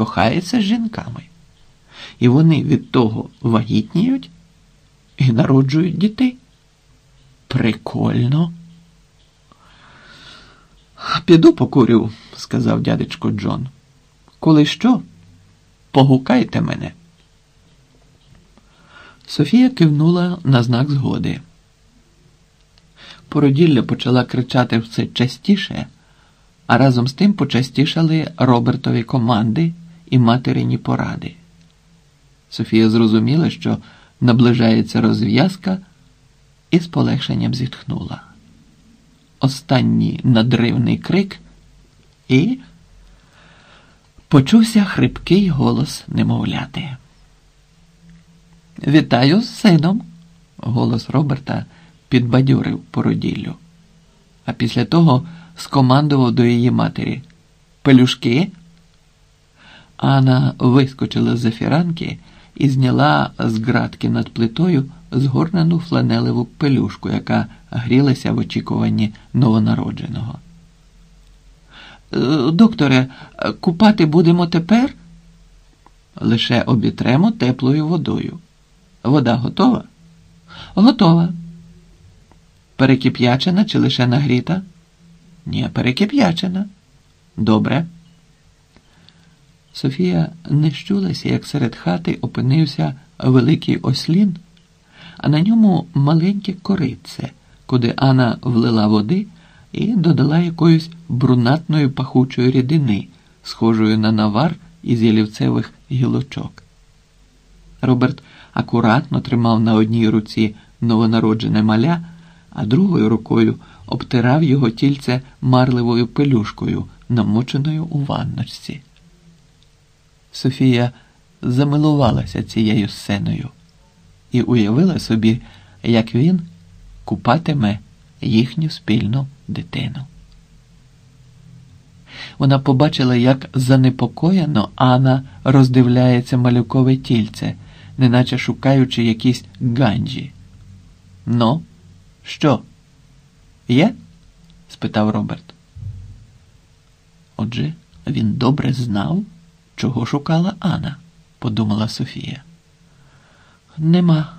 кохається з жінками. І вони від того вагітніють і народжують дітей. Прикольно. Піду покурю, сказав дядечко Джон. Коли що, погукайте мене. Софія кивнула на знак згоди. Породілля почала кричати все частіше, а разом з тим почастішали Робертові команди і материні поради. Софія зрозуміла, що наближається розв'язка, і з полегшенням зітхнула. Останній надривний крик, і почувся хрипкий голос немовляти. Вітаю з сином, голос Роберта підбадьорив породіллю, а після того скомандував до її матері Пелюшки. Анна вискочила з зафіранки і зняла з ґратки над плитою згорнену фланелеву пелюшку, яка грілася в очікуванні новонародженого. «Е, Докторе, купати будемо тепер? Лише обітремо теплою водою. Вода готова? Готова. Перекип'ячена чи лише нагріта? Ні, перекип'ячена. Добре. Софія не щулася, як серед хати опинився великий ослін, а на ньому маленьке корице, куди Анна влила води і додала якоїсь брунатної пахучої рідини, схожої на навар із ялівцевих гілочок. Роберт акуратно тримав на одній руці новонароджене маля, а другою рукою обтирав його тільце марливою пелюшкою, намоченою у ванночці. Софія замилувалася цією сценою і уявила собі, як він купатиме їхню спільну дитину. Вона побачила, як занепокоєно Анна роздивляється малюкове тільце, неначе шукаючи якісь ганджі. Ну, що? Є? спитав Роберт. Отже, він добре знав, чого шукала Анна, подумала Софія. Нема.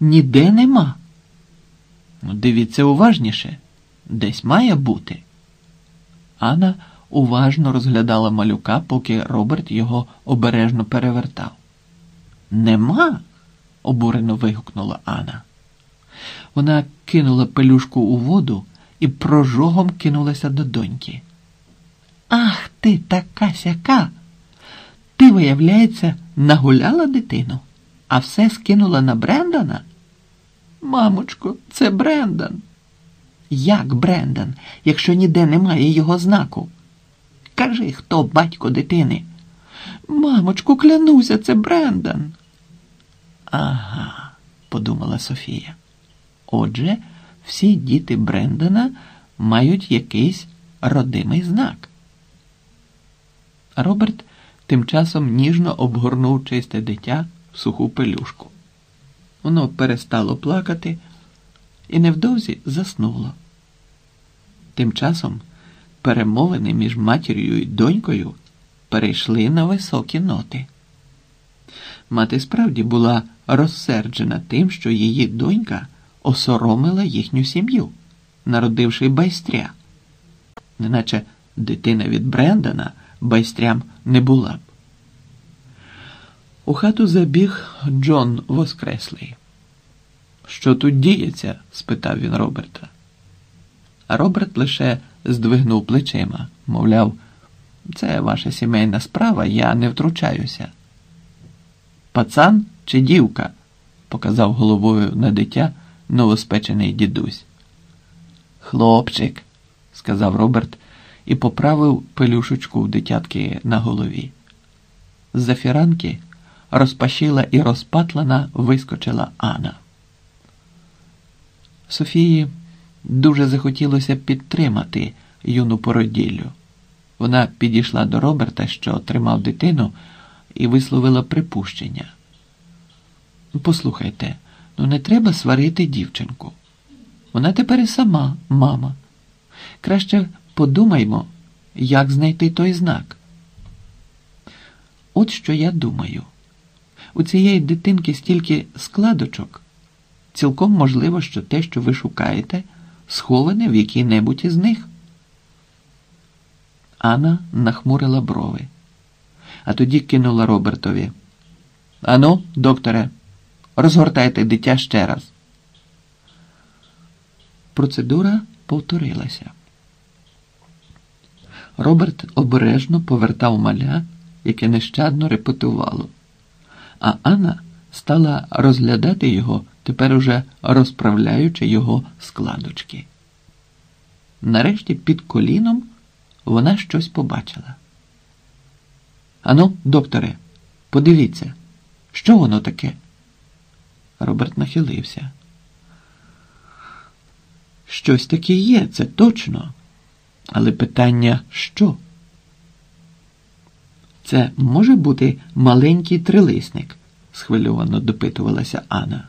Ніде нема. Ну, Дивіться уважніше, десь має бути. Анна уважно розглядала малюка, поки Роберт його обережно перевертав. Нема, обурено вигукнула Анна. Вона кинула пелюшку у воду і прожогом кинулася до доньки. Ах ти така сяка. Ти, виявляється, нагуляла дитину, а все скинула на Брендана? Мамочко, це Брендан. Як Брендан, якщо ніде немає його знаку? Кажи, хто батько дитини? Мамочку, клянуся, це Брендан. Ага, подумала Софія. Отже, всі діти Брендана мають якийсь родимий знак. Роберт тим часом ніжно обгорнув чисте дитя в суху пелюшку. Воно перестало плакати і невдовзі заснуло. Тим часом перемовини між матір'ю і донькою перейшли на високі ноти. Мати справді була розсерджена тим, що її донька осоромила їхню сім'ю, народивши байстря, неначе дитина від Брендана байстрям не була. У хату забіг Джон Воскреслий. Що тут діється? спитав він Роберта. Роберт лише здвигнув плечима, мовляв, це ваша сімейна справа, я не втручаюся. Пацан чи дівка? показав головою на дитя новоспечений дідусь. Хлопчик, сказав Роберт і поправив пелюшечку в дитятки на голові. З-за фіранки розпашіла і розпатлана вискочила Анна. Софії дуже захотілося підтримати юну породіллю. Вона підійшла до Роберта, що тримав дитину, і висловила припущення. Послухайте, ну не треба сварити дівчинку. Вона тепер і сама, мама. Краще подумаймо, як знайти той знак. от що я думаю. У цієї дитинки стільки складочок. Цілком можливо, що те, що ви шукаєте, сховане в якій-небудь із них. Анна нахмурила брови, а тоді кинула Робертові. Ану, докторе, розгортайте дитя ще раз. Процедура повторилася. Роберт обережно повертав маля, яке нещадно репетувало, а Анна стала розглядати його, тепер уже розправляючи його складочки. Нарешті під коліном вона щось побачила. Ану, докторе, подивіться, що воно таке? Роберт нахилився. Щось таке є, це точно. Але питання що? Це може бути маленький трилисник? схвильовано допитувалася Анна.